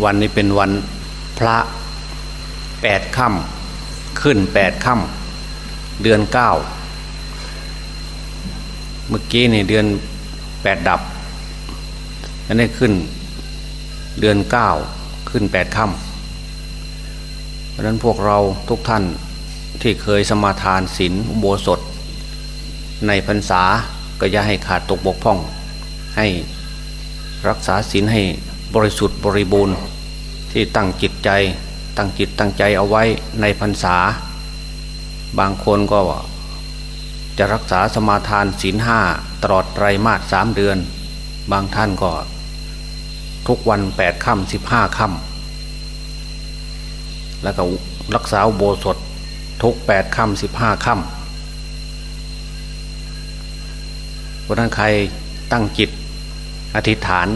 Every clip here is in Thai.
วันนี้เป็นวันพระแปดค่ำขึ้นแปดค่ำเดือนเก้าเมื่อกี้นี่เดือนแปดดับอันนี้ขึ้นเดือนเก้าขึ้นแปดค่ำเพราะนั้นพวกเราทุกท่านที่เคยสมาทานศีลอุโบสถ ในพรรษาก็อย่าให้ขาดตกบกพร่อง ให้รักษาศีลให้ บริสุทธิ์บริบูรณ์ที่ตั้งจิตใจ ตั้งจิตตั้งใจเอาไว้ในพรรษา บางคนก็จะรักษาสมาทานศีลห้าตลอดไตรมาสสามเดือน บางท่านก็ ทุกวันแปดค่ำสิบห้าค่ำแล้วก็รักษาโบสถทุกแปดค่ำสิบห้าค่ำวันนั้นใครตั้งจิตอธิษฐาน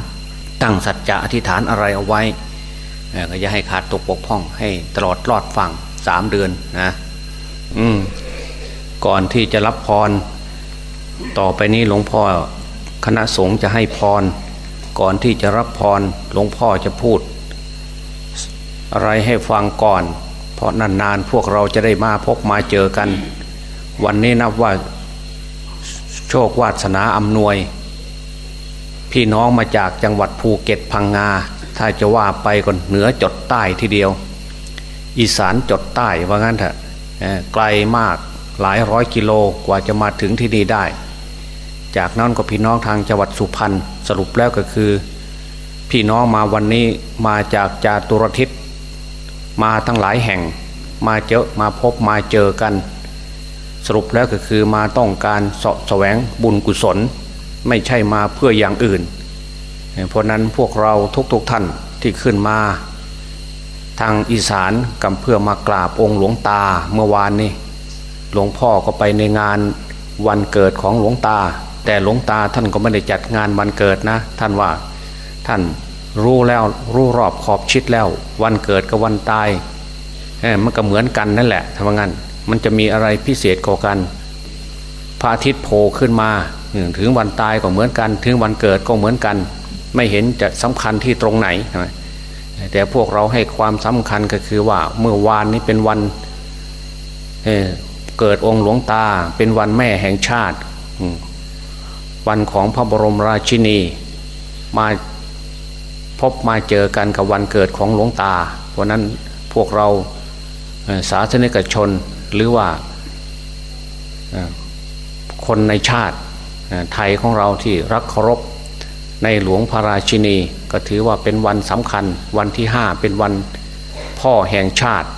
ตั้งสัจจะอธิษฐานอะไรเอาไว้ก็จะให้ขาดตกปกพ่อง ให้ตลอดรอดฝั่งสามเดือนนะอืมก่อนที่จะรับพร ต่อไปนี้หลวงพ่อคณะสงฆ์จะให้พร ก่อนที่จะรับพรหลวงพ่อจะพูด อะไรให้ฟังก่อน เพราะนานๆพวกเราจะได้มาพบมาเจอกัน วันนี้นับว่าโชควาสนาอำนวย พี่น้องมาจากจังหวัดภูเก็ตพังงา ถ้าจะว่าไปก่อนเหนือจดใต้ทีเดียว อีสานจดใต้ว่างั้นเถอะไกลมากหลายร้อยกิโลกว่าจะมาถึงที่นี่ได้ จากนั้นก็พี่น้องทางจังหวัดสุพรรณสรุปแล้วก็คือ พี่น้องมาวันนี้มาจากจาตุรทิศมาทั้งหลายแห่ง มาเจอมาพบมาเจอกัน สรุปแล้วก็คือมาต้องการสะแสวงบุญกุศล ไม่ใช่มาเพื่ออย่างอื่น เพราะนั้นพวกเราทุกๆทท่านที่ขึ้นมาทางอีสานกับเพื่อมากราบองค์หลวงตาเมื่อวานนี้หลวงพ่อก็ไปในงานวันเกิดของหลวงตา แต่หลวงตาท่านก็ไม่ได้จัดงานวันเกิดนะ ท่านว่าท่านรู้แล้วรู้รอบขอบชิดแล้ว วันเกิดกับวันตายมันก็เหมือนกันนั่นแหละทำงั้นมันจะมีอะไรพิเศษกว่ากันพระอาทิตย์โผล่ขึ้นมา ถึงวันตายก็เหมือนกัน ถึงวันเกิดก็เหมือนกัน ไม่เห็นจะสำคัญที่ตรงไหน แต่พวกเราให้ความสำคัญก็คือว่าเมื่อวานนี้เป็นวันเกิดองค์หลวงตา เป็นวันแม่แห่งชาติ วันของพระบรมราชินีมาพบมาเจอกันกับวันเกิดของหลวงตา เพราะนั้นพวกเราศาสนิกชนหรือว่าคนในชาติ ไทยของเราที่รักเคารพในหลวงพระราชินี ก็ถือว่าเป็นวันสำคัญ วันที่ห้าเป็นวันพ่อแห่งชาติ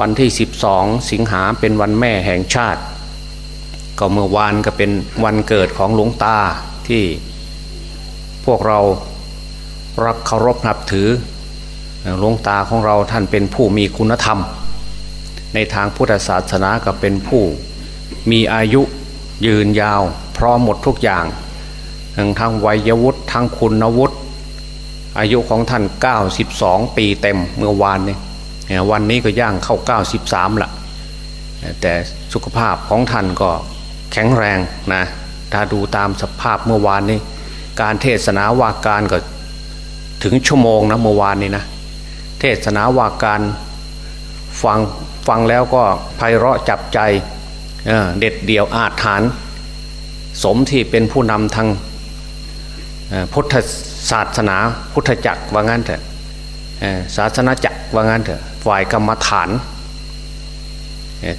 วันที่ 12 สิงหาเป็นวันแม่แห่งชาติ ก็เมื่อวานก็เป็นวันเกิดของหลวงตาที่พวกเรารักเคารพนับถือหลวงตาของเราท่านเป็นผู้มีคุณธรรม ในทางพุทธศาสนาก็เป็นผู้มีอายุยืนยาว ร้อมหมดทุกอย่างทั้งวัยวุฒิทั้งคุณวุฒิอายุของท่าน 92 ปีเต็มเมื่อวานนี้วันนี้ก็ย่างเข้า 93ละแต่สุขภาพของท่านก็แข็งแรงนะถ้าดูตามสภาพเมื่อวานนี้ การเทศนาว่าการก็ถึงชั่วโมงนะเมื่อวานนี้นะเทศนาว่าการฟังฟังแล้วก็ไพเราะจับใจเเด็ดเดี่ยวอาถรรพ์ สมที่เป็นผู้นำทางพุทธศาสนาพุทธจักรว่างั้นเถอะศาสนาจักรว่างั้นเถอะฝ่ายกรรมฐาน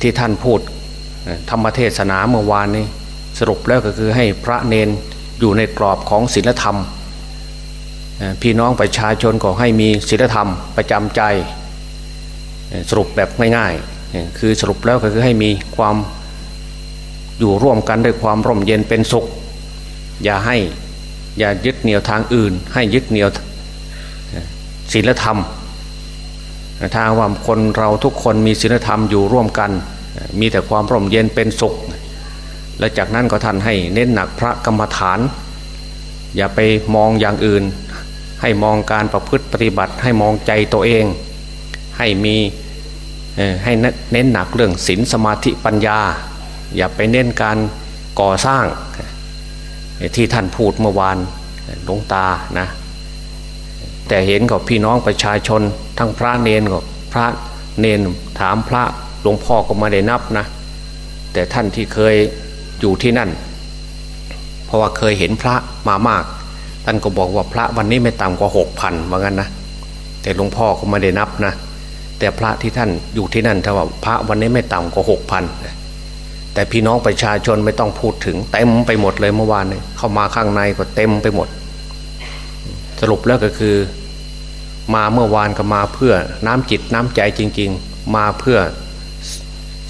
ที่ท่านพูดธรรมเทศนาเมื่อวานนี้สรุปแล้วก็คือให้พระเนนอยู่ในกรอบของศีลธรรม พี่น้องประชาชนก็ให้มีศีลธรรมประจำใจ สรุปแบบง่ายๆคือสรุปแล้วก็คือให้มีความ อยู่ร่วมกันด้วยความร่มเย็นเป็นสุข อย่าให้อย่ายึดเหนี่ยวทางอื่น ให้ยึดเหนี่ยวศีลธรรมถ้าว่าคนเราทุกคนมีศีลธรรมอยู่ร่วมกัน มีแต่ความร่มเย็นเป็นสุข และจากนั้นก็ท่านให้เน้นหนักพระกรรมฐาน อย่าไปมองอย่างอื่น ให้มองการประพฤติปฏิบัติ ให้มองใจตัวเอง ให้มีให้เน้นหนักเรื่องศีลสมาธิปัญญา อย่าไปเน้นการก่อสร้างที่ท่านพูดเมื่อวานหลวงตานะแต่เห็นกับพี่น้องประชาชน ทั้งพระเนนกับพระเนนถามพระหลวงพ่อก็ไม่ได้นับนะ แต่ท่านที่เคยอยู่ที่นั่น เพราะว่าเคยเห็นพระมามาก ท่านก็บอกว่าพระวันนี้ไม่ต่ำกว่าหกพันว่างั้นนะแต่หลวงพ่อก็ไม่ได้นับนะ แต่พระที่ท่านอยู่ที่นั่นถ้าว่าพระวันนี้ไม่ต่ำกว่าหกพัน แต่พี่น้องประชาชนไม่ต้องพูดถึงเต็มไปหมดเลยเมื่อวานเนี่ยเข้ามาข้างในก็เต็มไปหมด สรุปแล้วก็คือ มาเมื่อวานก็มาเพื่อน้ำจิตน้ำใจจริง ๆ มาเพื่อ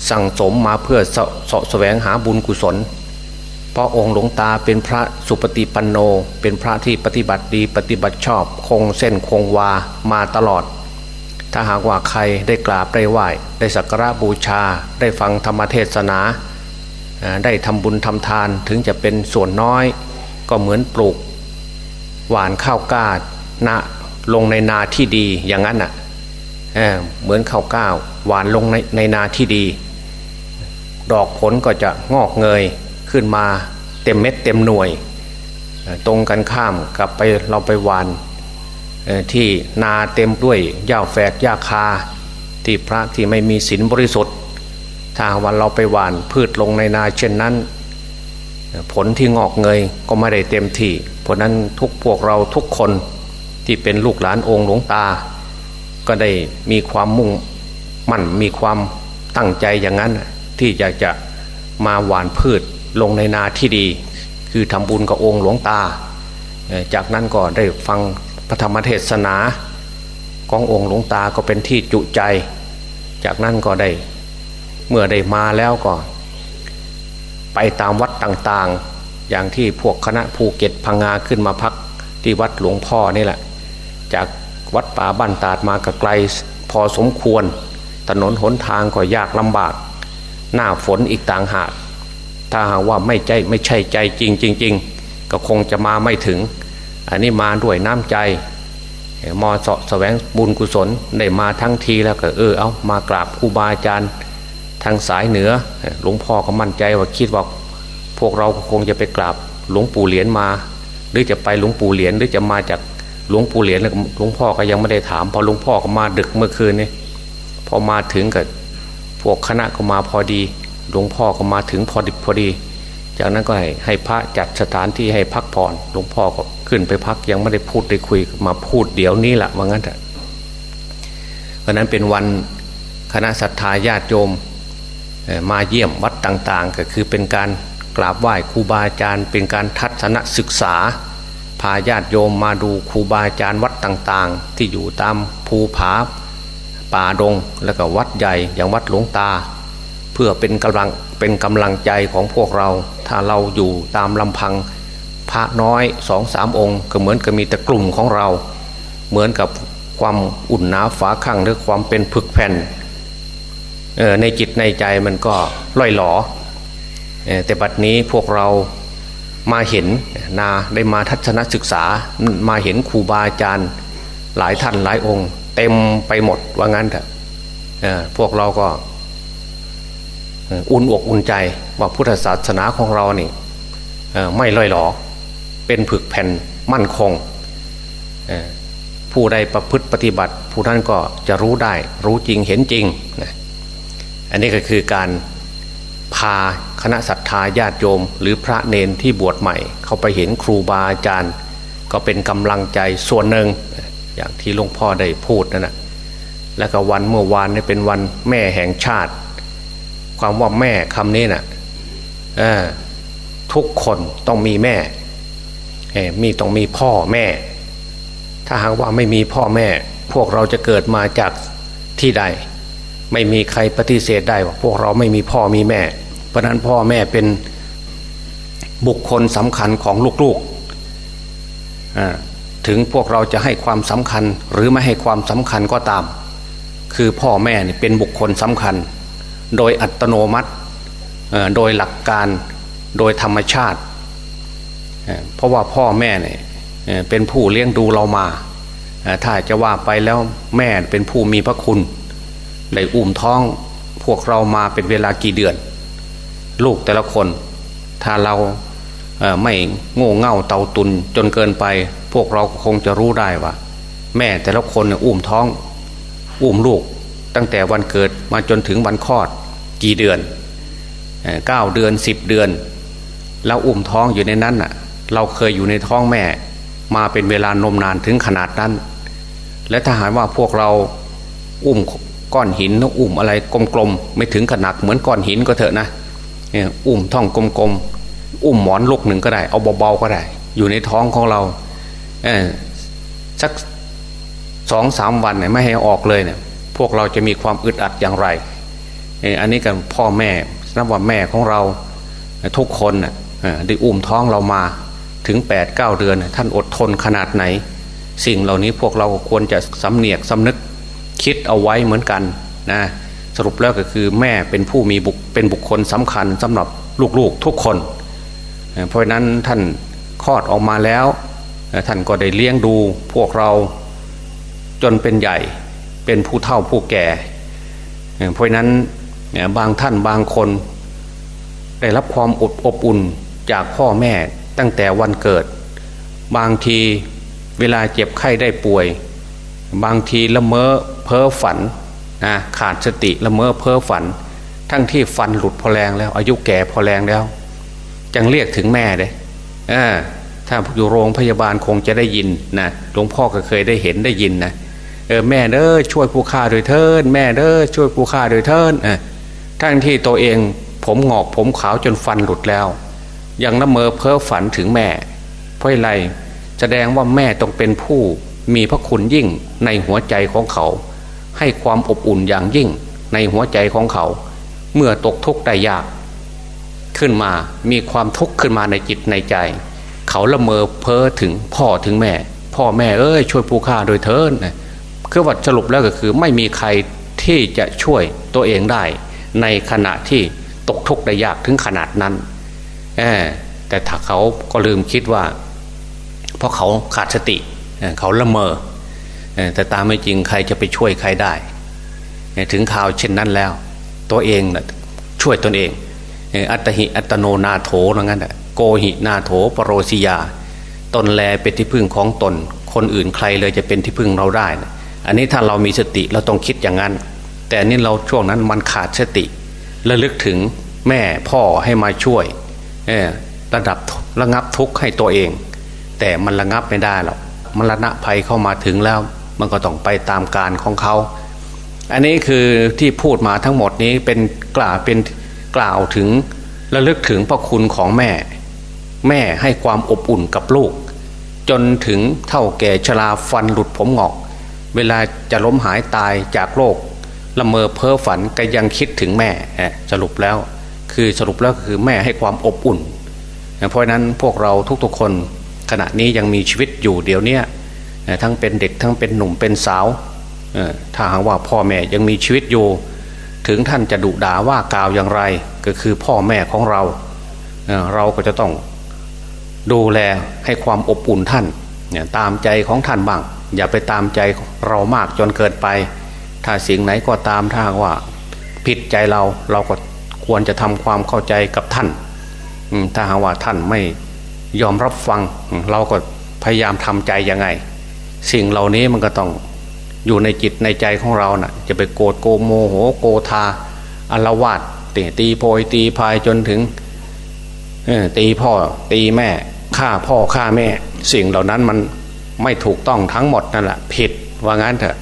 สั่งสมมาเพื่อสสแสวงหาบุญกุศล เพราะองค์หลวงตาเป็นพระสุปฏิปันโน เป็นพระที่ปฏิบัติดีปฏิบัติชอบ คงเส้นคงวามาตลอด ถ้าหากว่าใครได้กราบได้ไหว้ได้สักการะบูชาได้ฟังธรรมเทศนา ได้ทำบุญทำทานถึงจะเป็นส่วนน้อย ก็เหมือนปลูก หวานข้าวกล้าณลงในนาที่ดีอย่างนั้นอะเเหมือนข้าวก้าวหวานลงในในนาที่ดี ดอกผลก็จะงอกเงยขึ้นมาเต็มเม็ดเต็มหน่วย ตรงกันข้ามกับไปเราไปหวานที่นาเต็มด้วยหญ้าแฝกหญ้าคา ที่พระที่ไม่มีศีลบริสุทธิ์ ถ้าวันเราไปหวานพืชลงในนาเช่นนั้น ผลที่งอกเงยก็ไม่ได้เต็มที่ เพราะนั้นทุกพวกเราทุกคนที่เป็นลูกหลานองค์หลวงตา ก็ได้มีความมุ่งมั่นมีความตั้งใจอย่างนั้น ที่อยากจะมาหวานพืชลงในนาที่ดี คือทำบุญกับองค์หลวงตา จากนั้นก็ได้ฟังพระธรรมเทศนาขององค์หลวงตาก็เป็นที่จุใจ จากนั้นก็ได้ เมื่อได้มาแล้วก็ ไปตามวัดต่างๆ อย่างที่พวกคณะภูเก็ตพังงาขึ้นมาพักที่วัดหลวงพ่อนี่แหละ จากวัดป่าบ้านตาดมากไกลพอสมควร ถนนหนทางก็ยากลำบาก หน้าฝนอีกต่างหาก ถ้าหากว่าไม่ใจไม่ใช่ใจจริงจริงๆก็คงจะมาไม่ถึง อันนี้มาด้วยน้ำใจมอสะแสวงบุญกุศลได้มาทั้งทีแล้วก็เออเอามากราบครูบาอาจารย์ ทางสายเหนือหลวงพ่อก็มั่นใจว่าคิดว่าพวกเราคงจะไปกราบหลวงปู่เหรียญมา หรือจะไปหลวงปู่เหรียญหรือจะมาจากหลวงปู่เหรียญหลวงพ่อก็ยังไม่ได้ถามพอหลวงพ่อก็มาดึกเมื่อคืนนี่พอมาถึงกับพวกคณะก็มาพอดี หลวงพ่อก็มาถึงพอดิบพอดี จากนั้นก็ให้ให้พระจัดสถานที่ให้พักผ่อนหลวงพ่อก็ขึ้นไปพักยังไม่ได้พูดได้คุยมาพูดเดี๋ยวนี้แหละว่างั้นเถอะเพราะนั้นเป็นวันคณะศรัทธาญาติโยม มาเยี่ยมวัดต่างๆ ก็คือเป็นการกราบไหว้ครูบาอาจารย์ เป็นการทัศนศึกษา พาญาติโยมมาดูครูบาอาจารย์วัดต่างๆ ที่อยู่ตามภูผาป่าดง แล้วก็วัดใหญ่อย่างวัดหลวงตา เพื่อเป็นกำลังเป็นกำลังใจของพวกเรา ถ้าเราอยู่ตามลำพังพระน้อยสองสามองค์ ก็เหมือนกับมีแต่กลุ่มของเรา เหมือนกับความอุ่นหนาฝาข้างหรือความเป็นผึกแผ่น ในจิตในใจมันก็ล่อยหลอแต่บัดนี้พวกเรามาเห็นนาได้มาทัศนศึกษามาเห็นครูบาอาจารย์หลายท่านหลายองค์ เต็มไปหมดว่างั้นเถอะพวกเราก็อุ่นอกอุ่นใจว่าพุทธศาสนาของเรานี่ไม่ล่อยหลอเป็นผึกแผ่นมั่นคง ผู้ใดประพฤติปฏิบัติ ผู้นั้นก็จะรู้ได้รู้จริงเห็นจริง อันนี้ก็คือการพาคณะศรัทธาญาติโยม หรือพระเนนที่บวชใหม่ เขาไปเห็นครูบาอาจารย์ ก็เป็นกำลังใจส่วนหนึ่งอย่างที่หลวงพ่อได้พูดนั่นแหะแล้วก็วันเมื่อวานนี่เป็นวันแม่แห่งชาติ ความว่าแม่คำนี้นะ่ะทุกคนต้องมีแม่มีต้องมีพ่อแม่ ถ้าหากว่าไม่มีพ่อแม่ พวกเราจะเกิดมาจากที่ใด ไม่มีใครปฏิเสธได้ว่าพวกเราไม่มีพ่อมีแม่ เพราะนั้นพ่อแม่เป็นบุคคลสำคัญของลูกๆ ถึงพวกเราจะให้ความสำคัญหรือไม่ให้ความสำคัญก็ตาม คือพ่อแม่เป็นบุคคลสำคัญ โดยอัตโนมัติโดยหลักการโดยธรรมชาติ เพราะว่าพ่อแม่เนี่ยเป็นผู้เลี้ยงดูเรามา ถ้าจะว่าไปแล้วแม่เป็นผู้มีพระคุณ ได้อุ้มท้องพวกเรามาเป็นเวลากี่เดือน ลูกแต่ละคน ถ้าเราไม่โง่เง่าเตาตุนจนเกินไป พวกเราคงจะรู้ได้ว่า แม่แต่ละคนอุ้มท้อง อุ้มลูก ตั้งแต่วันเกิดมาจนถึงวันคลอดกี่เดือนเก้าเดือนสิบเดือนเราอุ้มท้องอยู่ในนั้นอะ เราเคยอยู่ในท้องแม่ มาเป็นเวลานมนานถึงขนาดนั้น และถ้าหากว่าพวกเราอุ้ม ก้อนหินอุ้มอะไรกลมๆไม่ถึงขนาดเหมือนก้อนหินก็เถอะนะอุ้มท้องกลมๆอุ้มหมอนลูกหนึ่งก็ได้ เอาเบาๆก็ได้ อยู่ในท้องของเราสักสองสามวันเนี่ยไม่ให้ออกเลยเนี่ย พวกเราจะมีความอึดอัดอย่างไรอันนี้กันพ่อแม่นับว่าแม่ของเราทุกคนได้อุ้มท้องเรามาถึง8ปดเก้าเดือน ท่านอดทนขนาดไหน สิ่งเหล่านี้พวกเราควรจะสำเนียกสำนึก คิดเอาไว้เหมือนกันนะสรุปแล้วก็คือแม่เป็นผู้มีบุคเป็นบุคคลสำคัญสำหรับลูกๆทุกคน เพราะนั้นท่านคลอดออกมาแล้ว ท่านก็ได้เลี้ยงดูพวกเราจนเป็นใหญ่เป็นผู้เฒ่าผู้แก่ เพราะนั้นบางท่านบางคน ได้รับความอดอบอุ่นจากพ่อแม่ตั้งแต่วันเกิด บางทีเวลาเจ็บไข้ได้ป่วย บางทีละเมอเพ้อฝันนะขาดสติละเมอเพ้อฝัน ทั้งที่ฟันหลุดพอแรงแล้ว อายุแก่พอแรงแล้วจังเรียกถึงแม่เลยถ้าอยู่โรงพยาบาลคงจะได้ยินนะหลวงพ่อก็เคยได้เห็นได้ยินนะเออแม่เด้อช่วยผู้ฆ่าโดยเทินแม่เด้อช่วยผู้ฆ่าโดยเทินทั้งที่ตัวเองผมหงอกผมขาวจนฟันหลุดแล้ว ยังละเมอเพ้อฝันถึงแม่เพราะอะไรแสดงว่าแม่ต้องเป็นผู้ มีพระคุณยิ่งในหัวใจของเขา ให้ความอบอุ่นอย่างยิ่งในหัวใจของเขา เมื่อตกทุกข์ได้ยาก ขึ้นมามีความทุกข์ขึ้นมาในจิตในใจ เขาละเมอเพ้อถึงพ่อถึงแม่ พ่อแม่เอ้ยช่วยผู้ฆ่าโดยเทินะคือวัดสรุปแล้วก็คือไม่มีใครที่จะช่วยตัวเองได้ ในขณะที่ตกทุกข์ได้ยากถึงขนาดนั้นแต่ถ้าเขาก็ลืมคิดว่า เพราะเขาขาดสติ เขาละเมอแต่ตามไม่จริงใครจะไปช่วยใครได้ ถึงข่าวเช่นนั้นแล้ว ตัวเองนะช่วยตนเอง อัตหิอัตโนนาโถนั่นโกหินาโถปรโรสิยา ตนแลเป็นที่พึ่งของตน คนอื่นใครเลยจะเป็นที่พึ่งเราได้นะอันนี้ถ้าเรามีสติเราต้องคิดอย่างนั้น แต่นี่เราช่วงนั้นมันขาดสติระลึกถึงแม่พ่อให้มาช่วยระดับระงับทุกข์ให้ตัวเอง แต่มันระงับไม่ได้หรอก มรณะภัยเข้ามาถึงแล้ว มันก็ต้องไปตามการของเขา อันนี้คือที่พูดมาทั้งหมดนี้เป็นกล่าวเป็นกล่าวถึงระลึกถึงพระคุณของแม่ แม่ให้ความอบอุ่นกับลูก จนถึงเท่าแก่ชราฟันหลุดผมหงอก เวลาจะล้มหายตายจากโรคละเมอเพ้อฝันก็ยังคิดถึงแม่สรุปแล้ว คือสรุปแล้วคือแม่ให้ความอบอุ่น เพราะนั้นพวกเราทุกๆคน ขณะนี้ยังมีชีวิตอยู่เดี๋ยวนี้ทั้งเป็นเด็กทั้งเป็นหนุ่มเป็นสาวถ้าหากว่าพ่อแม่ยังมีชีวิตอยู่ ถึงท่านจะดุด่าว่ากล่าวอย่างไร ก็คือพ่อแม่ของเราเราก็จะต้องดูแลให้ความอบอุ่นท่านตามใจของท่านบ้าง อย่าไปตามใจเรามากจนเกินไป ถ้าสิ่งไหนก็ตามถ้าว่าผิดใจเราเราก็ควรจะทำความเข้าใจกับท่านถ้าหากว่าท่านไม่ ยอมรับฟังเราก็พยายามทำใจยังไง สิ่งเหล่านี้มันก็ต้องอยู่ในจิตในใจของเรานะ่ะ จะไปโกรธโกโมโหโกธาอลวาดตีตีโพยตีพายจนถึงตีพ่อตีแม่ฆ่าพ่อฆ่าแม่ สิ่งเหล่านั้นมันไม่ถูกต้องทั้งหมดนั่นแหละผิดว่างั้นเถอะ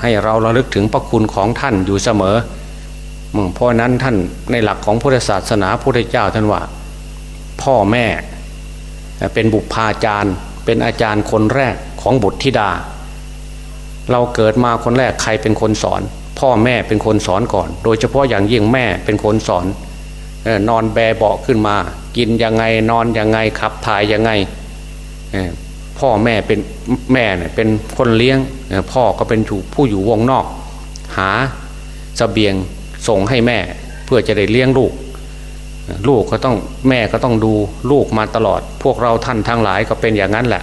ให้เราระลึกถึงพระคุณของท่านอยู่เสมอเพราะนั้นท่านในหลักของพุทธศาสนาพุทธเจ้าท่านว่า พ่อแม่ เป็นบุพาจารย์ เป็นอาจารย์คนแรกของบุตรธิดา เราเกิดมาคนแรกใครเป็นคนสอน พ่อแม่เป็นคนสอนก่อน โดยเฉพาะอย่างยิ่งแม่เป็นคนสอนนอนแบเบาขึ้นมา กินยังไงนอนยังไงขับถ่ายยังไงพ่อแม่เป็นแม่เนี่ยเป็นคนเลี้ยงพ่อก็เป็นผู้อยู่วงนอก หาสเสบียงส่งให้แม่เพื่อจะได้เลี้ยงลูก ลูกก็ต้องแม่ก็ต้องดูลูกมาตลอด พวกเราท่านทั้งหลายก็เป็นอย่างนั้นแหละ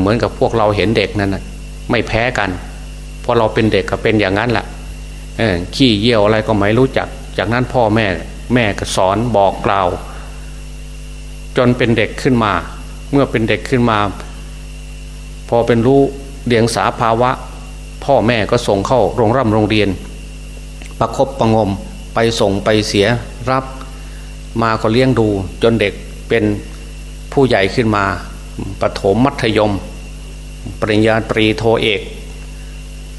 เหมือนกับพวกเราเห็นเด็กนั้นไม่แพ้กันพอเราเป็นเด็กก็เป็นอย่างนั้นแหละขี้เยี่ยวอะไรก็ไม่รู้จัก จากนั้นพ่อแม่แม่ก็สอนบอกกล่าว จนเป็นเด็กขึ้นมา เมื่อเป็นเด็กขึ้นมา พอเป็นรู้เดียงสาภาวะ พ่อแม่ก็ส่งเข้าโรงร่ำโรงเรียน ประครบประงมไปส่งไปเสียรับ มาก็เลี้ยงดู จนเด็กเป็นผู้ใหญ่ขึ้นมาปถมมัธยม ปริญญาตรีโทเอก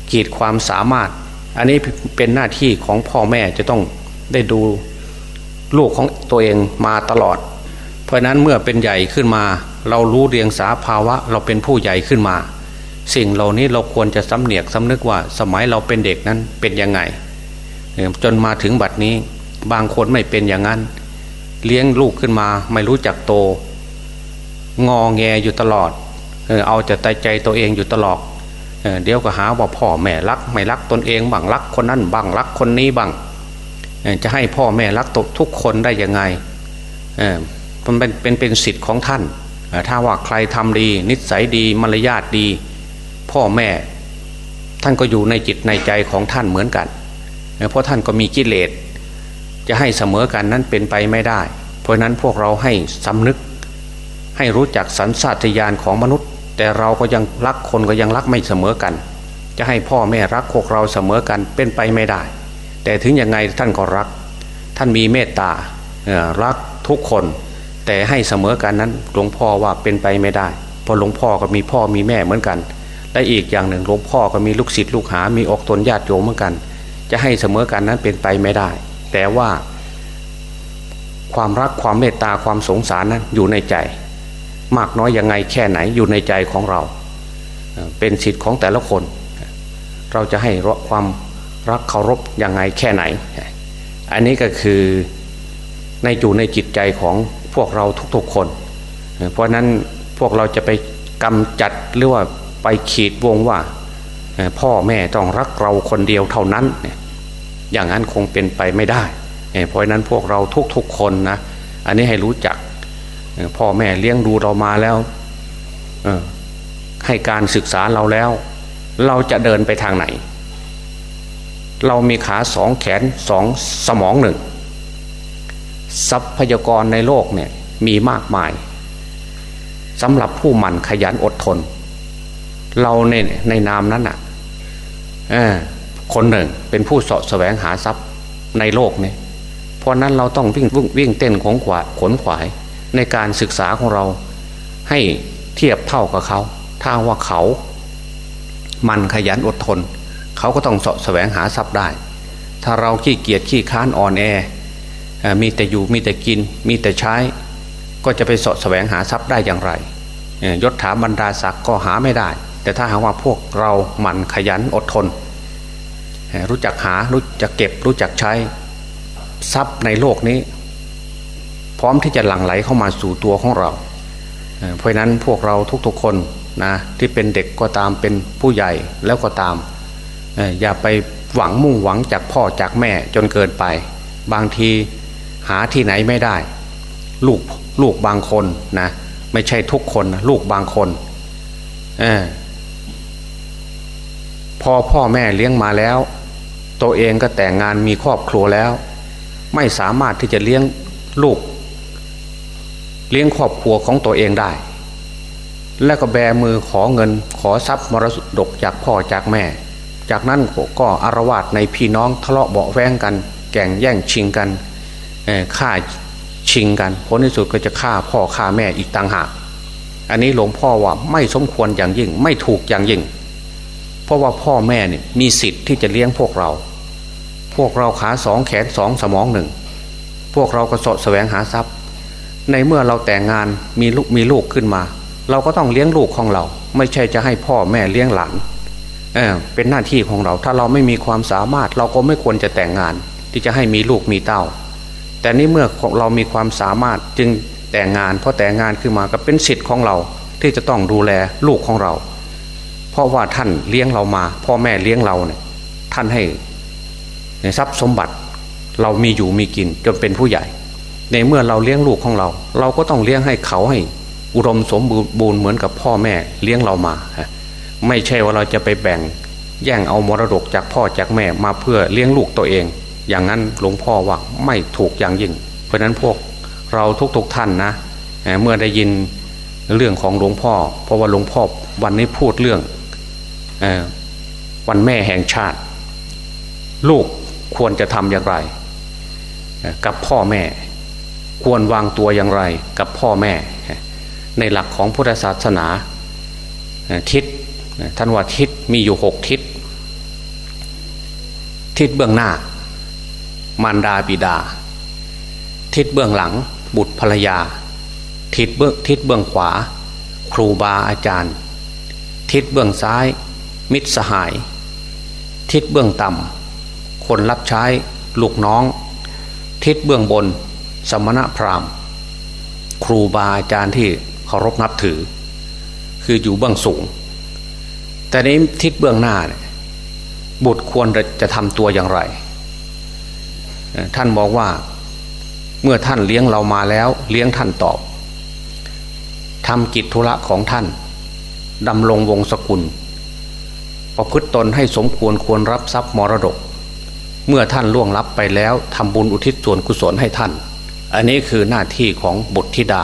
ขีดความสามารถ อันนี้เป็นหน้าที่ของพ่อแม่จะต้องได้ดูลูกของตัวเองมาตลอด เพราะนั้นเมื่อเป็นใหญ่ขึ้นมา เรารู้เรียงสาภาวะ เราเป็นผู้ใหญ่ขึ้นมา สิ่งเหล่านี้เราควรจะสำเนียกสำนึกว่า สมัยเราเป็นเด็กนั้นเป็นยังไงจนมาถึงบัดนี้บางคนไม่เป็นอย่างนั้น เลี้ยงลูกขึ้นมา ไม่รู้จักโต งอแงอยู่ตลอด เอาแต่ใจใจตัวเองอยู่ตลอดเดี๋ยวก็หาว่าพ่อแม่รัก ไม่รักตนเองบังรักคนนั้นบังรักคนนี้บังจะให้พ่อแม่รักตทุกคนได้ยังไงมันเป็นเป็นเป็นสิทธิ์ของท่าน ถ้าว่าใครทำดี นิสัยดีมารยาทดี พ่อแม่ ท่านก็อยู่ในจิตในใจของท่านเหมือนกัน เพราะท่านก็มีกิเลส จะให้เสมอกันนั้นเป็นไปไม่ได้ เพราะนั้นพวกเราให้สำนึก ให้รู้จักสันสัตยานของมนุษย์ แต่เราก็ยังรักคนก็ยังรักไม่เสมอกัน จะให้พ่อแม่รักพวกเราเสมอกันเป็นไปไม่ได้ แต่ถึงยังไงท่านก็รัก ท่านมีเมตตารักทุกคน แต่ให้เสมอกันนั้นหลวงพ่อว่าเป็นไปไม่ได้เพราะหลวงพ่อก็มีพ่อมีแม่เหมือนกัน และอีกอย่างหนึ่งหลวงพ่อก็มีลูกศิษย์ลูกหา มีอกตนญาติโยมเหมือนกัน จะให้เสมอกันนั้นเป็นไปไม่ได้ แต่ว่าความรักความเมตตาความสงสารนั้นอยู่ในใจ มากน้อยยังไงแค่ไหนอยู่ในใจของเรา เป็นสิทธิ์ของแต่ละคน เราจะให้ความรักเคารพยังไงแค่ไหน อันนี้ก็คือในอยู่ในจิตใจของพวกเราทุกๆคน เพราะนั้นพวกเราจะไปกำจัดหรือว่าไปขีดวงว่า พ่อแม่ต้องรักเราคนเดียวเท่านั้น อย่างนั้นคงเป็นไปไม่ได้ เพราะนั้นพวกเราทุกๆคนนะ อันนี้ให้รู้จักพ่อแม่เลี้ยงดูเรามาแล้วให้การศึกษาเราแล้ว เราจะเดินไปทางไหน เรามีขาสองแขนสองสมองหนึ่ง ทรัพยากรในโลกเนี่ยมีมากมายสำหรับผู้หมั่นขยันอดทน เราในในนามนั้นอะ คนหนึ่งเป็นผู้สาะแสวงหาทรัพย์ในโลกเนี่ยเพราะนั้นเราต้องวิ่งวิ่งเต้นของขวาขนขวายในการศึกษาของเราให้เทียบเท่ากับเขา ถ้าว่าเขา มันขยันอดทน เขาก็ต้องสะแสวงหาทรัพย์ได้ ถ้าเราขี้เกียจขี้ค้านอ่อนแอ มีแต่อยู่มีแต่กิน มีแต่ใช้ ก็จะไปสะแสวงหาทรัพย์ได้อย่างไรยศถาบรรดาศักดิ์ก็หาไม่ได้ แต่ถ้าหากว่าพวกเราหมั่นขยันอดทน รู้จักหารู้จักเก็บ รู้จักใช้ทรัพย์ในโลกนี้ พร้อมที่จะหลั่งไหลเข้ามาสู่ตัวของเรา เพราะนั้นพวกเราทุกๆคนนะที่เป็นเด็กก็ตามเป็นผู้ใหญ่แล้วก็ตาม อย่าไปหวังมุ่งหวังจากพ่อจากแม่จนเกินไป บางทีหาที่ไหนไม่ได้ ลูกลูกบางคนนะไม่ใช่ทุกคนนะลูกบางคนอพอพ่อแม่เลี้ยงมาแล้ว ตัวเองก็แต่งงานมีครอบครัวแล้ว ไม่สามารถที่จะเลี้ยงลูก เลี้ยงครอบครัวของตัวเองได้ แล้วก็แบมือขอเงินขอทรัพย์มรดกจากพ่อจากแม่ จากนั้นก็อารวาสในพี่น้องทะเลาะเบาแวงกัน แก่งแย่งชิงกันฆ่าชิงกันผลที่สุดก็จะฆ่าพ่อฆ่าแม่อีกต่างหาก อันนี้หลวงพ่อว่าไม่สมควรอย่างยิ่ง ไม่ถูกอย่างยิ่ง เพราะว่าพ่อแม่เนี่ยมีสิทธิ์ที่จะเลี้ยงพวกเรา พวกเราขาสองแขนสองสมองหนึ่ง พวกเราก็สดแสวงหาทรัพย์ ในเมื่อเราแต่งงานมีลูกมีลูกขึ้นมา เราก็ต้องเลี้ยงลูกของเรา ไม่ใช่จะให้พ่อแม่เลี้ยงหลานเออเป็นหน้าที่ของเราถ้าเราไม่มีความสามารถ เราก็ไม่ควรจะแต่งงาน ที่จะให้มีลูกมีเต้า แต่นี่เมื่อเรามีความสามารถจึงแต่งงานเพราะแต่งงานขึ้นมาก็เป็นสิทธิ์ของเราที่จะต้องดูแลลูกของเรา เพราะว่าท่านเลี้ยงเรามา พ่อแม่เลี้ยงเราเนี่ยท่านให้ ทรัพย์สมบัติเรามีอยู่มีกินจนเป็นผู้ใหญ่ ในเมื่อเราเลี้ยงลูกของเรา เราก็ต้องเลี้ยงให้เขาให้ อุดมสมบูรณ์เหมือนกับพ่อแม่เลี้ยงเรามา ไม่ใช่ว่าเราจะไปแบ่งแย่งเอามรดกจากพ่อจากแม่มาเพื่อเลี้ยงลูกตัวเอง อย่างนั้นหลวงพ่อว่าไม่ถูกอย่างยิ่ง เพราะนั้นพวกเราทุกๆทท่านนะเมื่อได้ยินเรื่องของหลวงพ่อ เพราะว่าหลวงพ่อวันนี้พูดเรื่องวันแม่แห่งชาติ ลูก ควรจะทำอย่างไร กับพ่อแม่ ควรวางตัวอย่างไร กับพ่อแม่ ในหลักของพุทธศาสนาทิศท่านว่าทิศมีอยู่หกทิศ ทิศเบื้องหน้า มารดาบิดา ทิศเบื้องหลัง บุตรภรรยา ทิศเบื้องทิศเบื้องขวา ครูบาอาจารย์ ทิศเบื้องซ้าย มิตรสหาย ทิศเบื้องต่ำ คนรับใช้ลูกน้อง ทิศเบื้องบน สมณะพราหมณ์ ครูบาอาจารย์ที่เคารพนับถือ คืออยู่เบื้องสูง แต่นี้ทิศเบื้องหน้าเนี่ยบุตรควรจะทำตัวอย่างไร ท่านบอกว่าเมื่อท่านเลี้ยงเรามาแล้ว เลี้ยงท่านตอบทำกิจธุระของท่านดำรงวงศกุล ประพฤติตนให้สมควรควรรับทรัพย์มรดก เมื่อท่านล่วงลับไปแล้วทำบุญอุทิศส่วนกุศลให้ท่าน อันนี้คือหน้าที่ของบุตรธิดา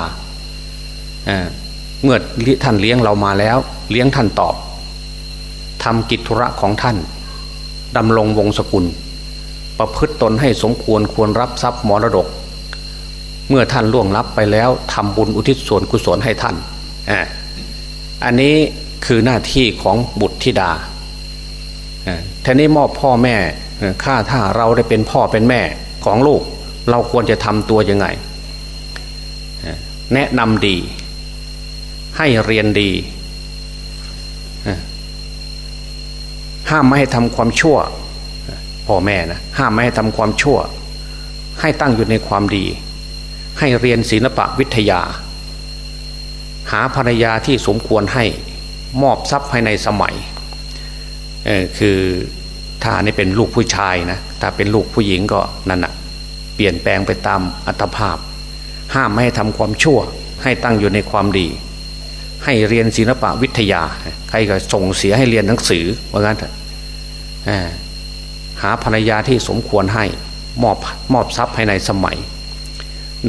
เมื่อท่านเลี้ยงเรามาแล้ว เลี้ยงท่านตอบทำกิจธุระของท่านดำรงวงศกุล ประพฤติตนให้สมควรควรรับทรัพย์มรดก เมื่อท่านล่วงลับไปแล้วทำบุญอุทิศส่วนกุศลให้ท่านอันนี้คือหน้าที่ของบุตรธิดาท่านี้มอบพ่อแม่ ข้าถ้าเราได้เป็นพ่อเป็นแม่ของลูก เราควรจะทำตัวยังไง แนะนำดี ให้เรียนดี ห้ามไม่ให้ทำความชั่วพ่อแม่นะห้ามไม่ให้ทำความชั่ว ให้ตั้งอยู่ในความดี ให้เรียนศิลปะวิทยา หาภรรยาที่สมควรให้มอบทรัพย์ภายในสมัยคือ ถ้านี่เป็นลูกผู้ชายนะถ้าเป็นลูกผู้หญิงก็นั่นนะเปลี่ยนแปลงไปตามอัตภาพ ห้ามไม่ให้ทำความชั่ว ให้ตั้งอยู่ในความดี ให้เรียนศิลปะวิทยา ใครก็ส่งเสียให้เรียนหนังสือว่างั้นหาภรรยาที่สมควรให้มอบมอบทรัพย์ภายในสมัย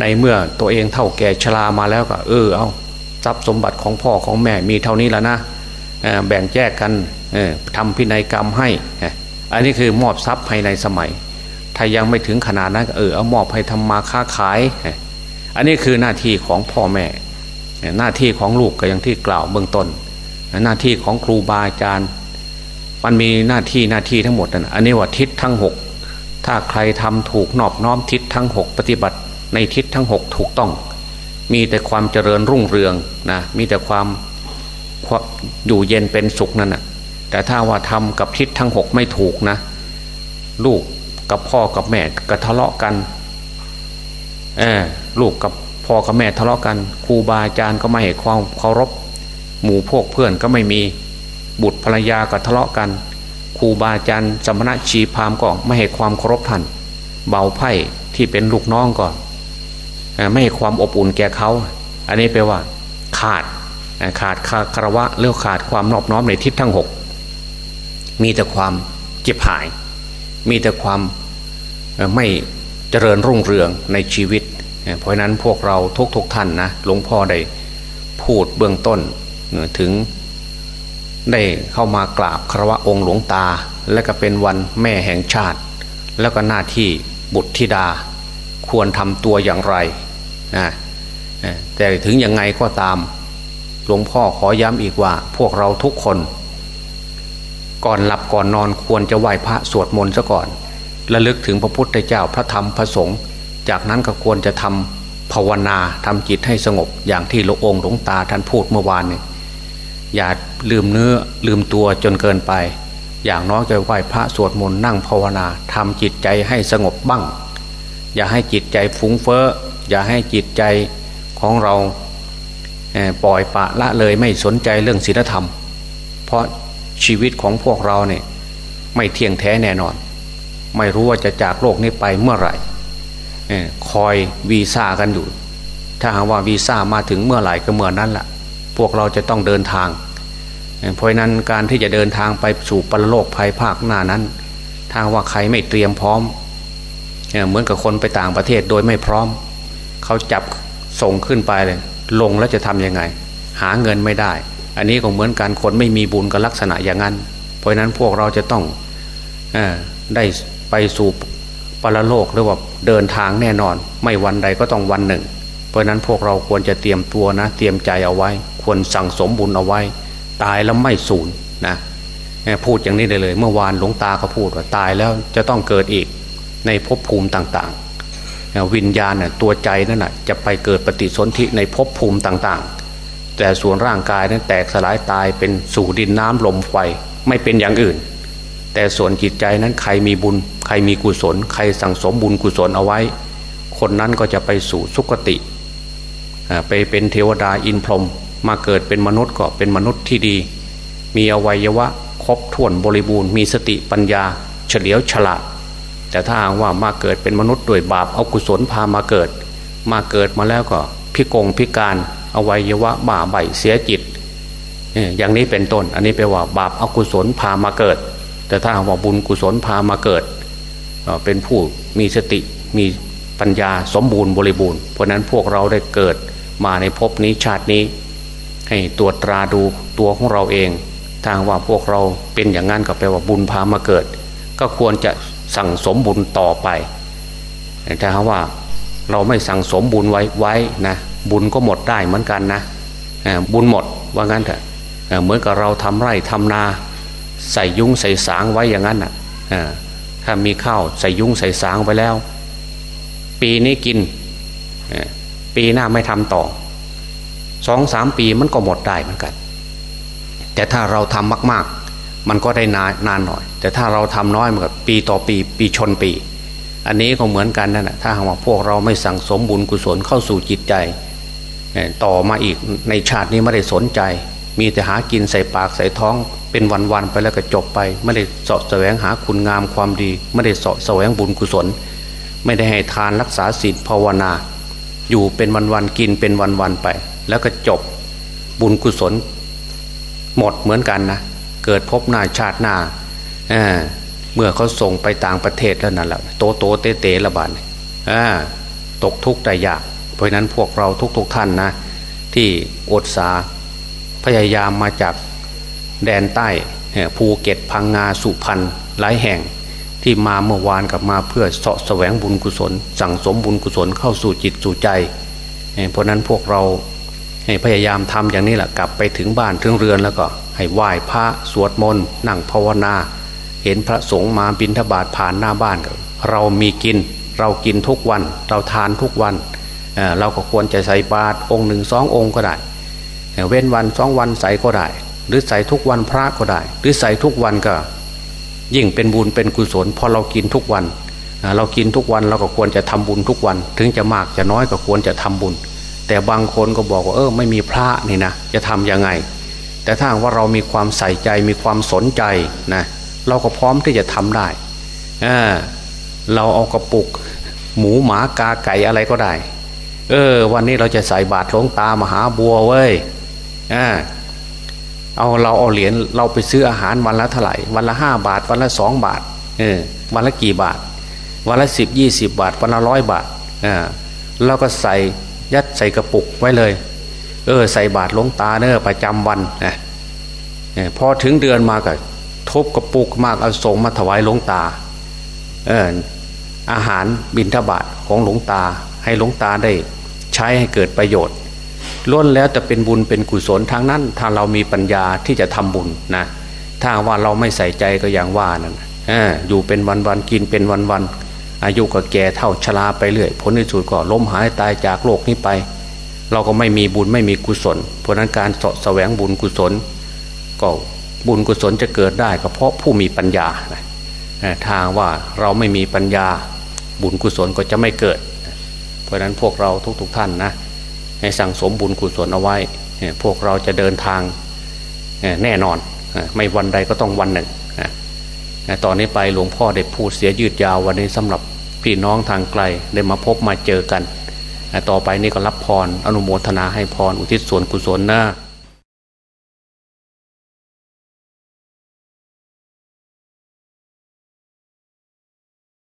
ในเมื่อตัวเองเท่าแก่ชรามาแล้วก็เออเอาทรัพย์สมบัติของพ่อของแม่มีเท่านี้แล้วนะแบ่งแยกกันทำพินัยกรรมให้ อันนี้คือมอบทรัพย์ภายในสมัย ถ้ายังไม่ถึงขนาดนั้นเออเอามอบให้ทำมาค้าขาย อันนี้คือหน้าที่ของพ่อแม่ หน้าที่ของลูกก็อย่างที่กล่าวเบื้องต้น หน้าที่ของครูบาอาจารย์ มันมีหน้าที่หน้าที่ทั้งหมดนะอันนี้ว่าทิศทั้งหกถ้าใครทำถูกนอบน้อมทิศทั้งหกปฏิบัติในทิศทั้งหกถูกต้อง มีแต่ความเจริญรุ่งเรืองนะมีแต่ความอยู่เย็นเป็นสุขนั่นนะ แต่ถ้าว่าทำกับทิศทั้งหกไม่ถูกนะ ลูกกับพ่อกับแม่ก็ทะเลาะกันเออลูกกับพ่อกับแม่ทะเลาะกันครูบาอาจารย์ก็ไม่ให้ความเคารพ หมู่พวกเพื่อนก็ไม่มีบุตรภรรยาก็ทะเลาะกันครูบาอาจารย์สมณะชีพามก็ไม่ให้ความเคารพท่านเบาไพ่ที่เป็นลูกน้องก่อนไม่ให้ความอบอุ่นแก่เขา อันนี้แปลว่า ขาดขาดคาคารวะเรื่องขาดความนอบน้อมในทิศทั้งหก มีแต่ความเจ็บหาย มีแต่ความไม่เจริญรุ่งเรืองในชีวิต เพราะนั้นพวกเราทุกทุกท่านนะหลวงพ่อได้พูดเบื้องต้นถึงได้เข้ามากราบคารวะองค์หลวงตา และก็เป็นวันแม่แห่งชาติ แล้วก็หน้าที่บุตรธิดาควรทำตัวอย่างไรนะแต่ถึงยังไงก็ตามหลวงพ่อขอย้ำอีกว่าพวกเราทุกคน ก่อนหลับก่อนนอนควรจะไหว้พระสวดมนต์ซะก่อนระลึกถึงพระพุทธเจ้าพระธรรมพระสงฆ์จากนั้นก็ควรจะทำภาวนาทำจิตให้สงบอย่างที่หลวงองค์หลวงตาท่านพูดเมื่อวานนี่อย่าลืมเนื้อลืมตัวจนเกินไป อย่างน้อยจะไหว้พระสวดมนต์นั่งภาวนาทำจิตใจให้สงบบ้าง อย่าให้จิตใจฟุ้งเฟ้ออย่าให้จิตใจของเราปล่อยปะละเลยไม่สนใจเรื่องศีลธรรม เพราะ ชีวิตของพวกเราเนี่ยไม่เที่ยงแท้แน่นอน ไม่รู้ว่าจะจากโลกนี้ไปเมื่อไหร่คอยวีซ่ากันอยู่ ถ้าหากว่าวีซ่ามาถึงเมื่อไหร่ก็เมื่อนั้นแหละพวกเราจะต้องเดินทาง เพราะนั้นการที่จะเดินทางไปสู่ปรโลกภายภาคหน้านั้น ถ้าว่าใครไม่เตรียมพร้อม เหมือนกับคนไปต่างประเทศโดยไม่พร้อม เขาจับส่งขึ้นไปเลย ลงแล้วจะทำยังไง หาเงินไม่ได้ อันนี้ก็เหมือนการคนไม่มีบุญกับลักษณะอย่างนั้น เพราะฉะนั้นพวกเราจะต้องอได้ไปสู่ปรโลกหรือว่าเดินทางแน่นอน ไม่วันใดก็ต้องวันหนึ่ง เพราะฉะนั้นพวกเราควรจะเตรียมตัวนะ เตรียมใจเอาไว้ ควรสั่งสมบุญเอาไว้ ตายแล้วไม่สูญนะพูดอย่างนี้ได้เลย เมื่อวานหลวงตาก็พูดว่าตายแล้วจะต้องเกิดอีกในภพภูมิต่างๆ วิญญาณน่ยตัวใจนั่นนะจะไปเกิดปฏิสนธิในภพภูมิต่างๆ แต่ส่วนร่างกายนั้นแตกสลายตายเป็นสู่ดินน้ำลมไฟไม่เป็นอย่างอื่น แต่ส่วนจิตใจนั้นใครมีบุญ ใครมีกุศล ใครสั่งสมบุญกุศลเอาไว้ คนนั้นก็จะไปสู่สุคติ ไปเป็นเทวดาอินพรหมมาเกิดเป็นมนุษย์ก็เป็นมนุษย์ที่ดี มีอวัยวะครบถ้วนบริบูรณ์มีสติปัญญา เฉลียวฉลาด แต่ถ้าว่ามาเกิดเป็นมนุษย์ด้วยบาปเอากุศลพามาเกิด มาเกิดมาแล้วก็พิกงพิการ อวัยวะบ้าใบเสียจิตอย่างนี้เป็นต้น อันนี้แปลว่าบาปอกุศลพามาเกิด แต่ถ้าว่าบุญกุศลพามาเกิด เป็นผู้มีสติมีปัญญาสมบูรณ์บริบูรณ์ เพราะนั้นพวกเราได้เกิดมาในภพนี้ชาตินี้ ให้ตรวจตราดูตัวของเราเอง ทางว่าพวกเราเป็นอย่างนั้นก็แปลว่าบุญพามาเกิด ก็ควรจะสั่งสมบุญต่อไปแต่ถ้าว่าเราไม่สั่งสมบุญไว้ไว้นะ บุญก็หมดได้เหมือนกันนะบุญหมดว่างั้นเถอะเหมือนกับเราทำไร่ทำนา ใส่ยุ้งใส่สางไว้อย่างนั้นอะถ้ามีข้าวใส่ยุ้งใส่สางไว้แล้ว ปีนี้กินปีหน้าไม่ทำต่อสองสามปีมันก็หมดได้เหมือนกัน แต่ถ้าเราทำมาก ๆ มันก็ได้นานนานหน่อย แต่ถ้าเราทำน้อยมันก็ปีต่อปี ปีชนปี อันนี้ก็เหมือนกันนั่นแหะถ้าหากว่าพวกเราไม่สั่งสมบุญกุศลเข้าสู่จิตใจ ต่อมาอีกในชาตินี้ไม่ได้สนใจ มีแต่หากินใส่ปากใส่ท้อง เป็นวันๆไปแล้วก็จบไป ไม่ได้สาะแสวงหาคุณงามความดี ไม่ได้สาะแสวงบุญกุศล ไม่ได้ให้ทานรักษาศีลภาวนา อยู่เป็นวันๆกินเป็นวันๆไป แล้วก็จบบุญกุศล หมดเหมือนกันนะเกิดพบหน้าชาติหน้าเเมื่อเขาส่งไปต่างประเทศแล้วนั่นแหละโตโตเตเตระบาดตกทุกข์ได้ยาก เพราะนั้นพวกเราทุกๆทท่านนะที่อดสาพยายามมาจากแดนใต้ภูเก็ตพังงาสุพรรณหลายแห่งที่มาเมื่อวานกับมาเพื่อเสาะแสวงบุญกุศล สั่งสมบุญกุศลเข้าสู่จิตสู่ใจ เพราะนั้นพวกเราพยายามทำอย่างนี้แหละกลับไปถึงบ้านถึงเรือนแล้วก็ ให้ไหว้พระสวดมนต์นั่งภาวนา เห็นพระสงฆ์มาบิณฑบาตผ่านหน้าบ้านเรามีกิน เรากินทุกวัน เราทานทุกวัน เราก็ควรจะใส่บาตรองค์หนึ่งสององค์ก็ได้ เว้นวันสองวันใส่ก็ได้ หรือใส่ทุกวันพระก็ได้ หรือใส่ทุกวันก็ ยิ่งเป็นบุญเป็นกุศลพอเรากินทุกวัน เรากินทุกวันเราก็ควรจะทำบุญทุกวัน ถึงจะมากจะน้อยก็ควรจะทำบุญ แต่บางคนก็บอกว่าเออไม่มีพระนี่นะจะทํำยังไง แต่ถ้าว่าเรามีความใส่ใจมีความสนใจนะเราก็พร้อมที่จะทำได้เเราเอากระปุก หมูหมากาไก่อะไรก็ได้ เออ วันนี้เราจะใส่บาตรหลวงตามหาบัวเว้ยเอาเราเอาเหรียญเราไปซื้ออาหารวันละเท่าไหร่วันละห้าบาท วันละสองบาท เออ วันละกี่บาท วันละสิบยี่สิบบาท วันละร้อยบาทอ่าเราก็ใส่ยัดใส่กระปุกไว้เลย เออ ใส่บาทลวงตาเนอประจำวันนะพอถึงเดือนมาก็ทบกระปุกมากเอาส่งมาถวายหลวงตา เอออาหารบิณฑบาตของหลวงตาให้หลวงตาได้ ใช้ให้เกิดประโยชน์ล้วนแล้วแต่เป็นบุญเป็นกุศลทางนั้น ถ้าเรามีปัญญาที่จะทำบุญนะถ้าว่าเราไม่ใส่ใจก็อย่างว่านั่นอยู่เป็นวันวันกินเป็นวันวันอายุก็แก่เท่าชราไปเรื่อยผลในสุดก็ล้มหายตายจากโลกนี้ไป เราก็ไม่มีบุญไม่มีกุศล เพราะนั้นการสะแสวงบุญกุศล ก็บุญกุศลจะเกิดได้ก็เพราะผู้มีปัญญาทางว่าเราไม่มีปัญญาบุญกุศลก็จะไม่เกิด เพราะนั้นพวกเราทุกๆทท่านนะให้สั่งสมบุญกุศลเอาไว้ พวกเราจะเดินทางแน่นอน ไม่วันใดก็ต้องวันหนึ่งตอนนี้ไปหลวงพ่อได้พูดเสียยืดยาววันนี้สำหรับพี่น้องทางไกลได้มาพบมาเจอกัน ต่อไปนี่ก็รับพรอนุโมทนาให้พรอุทิศส่วนกุศลนะ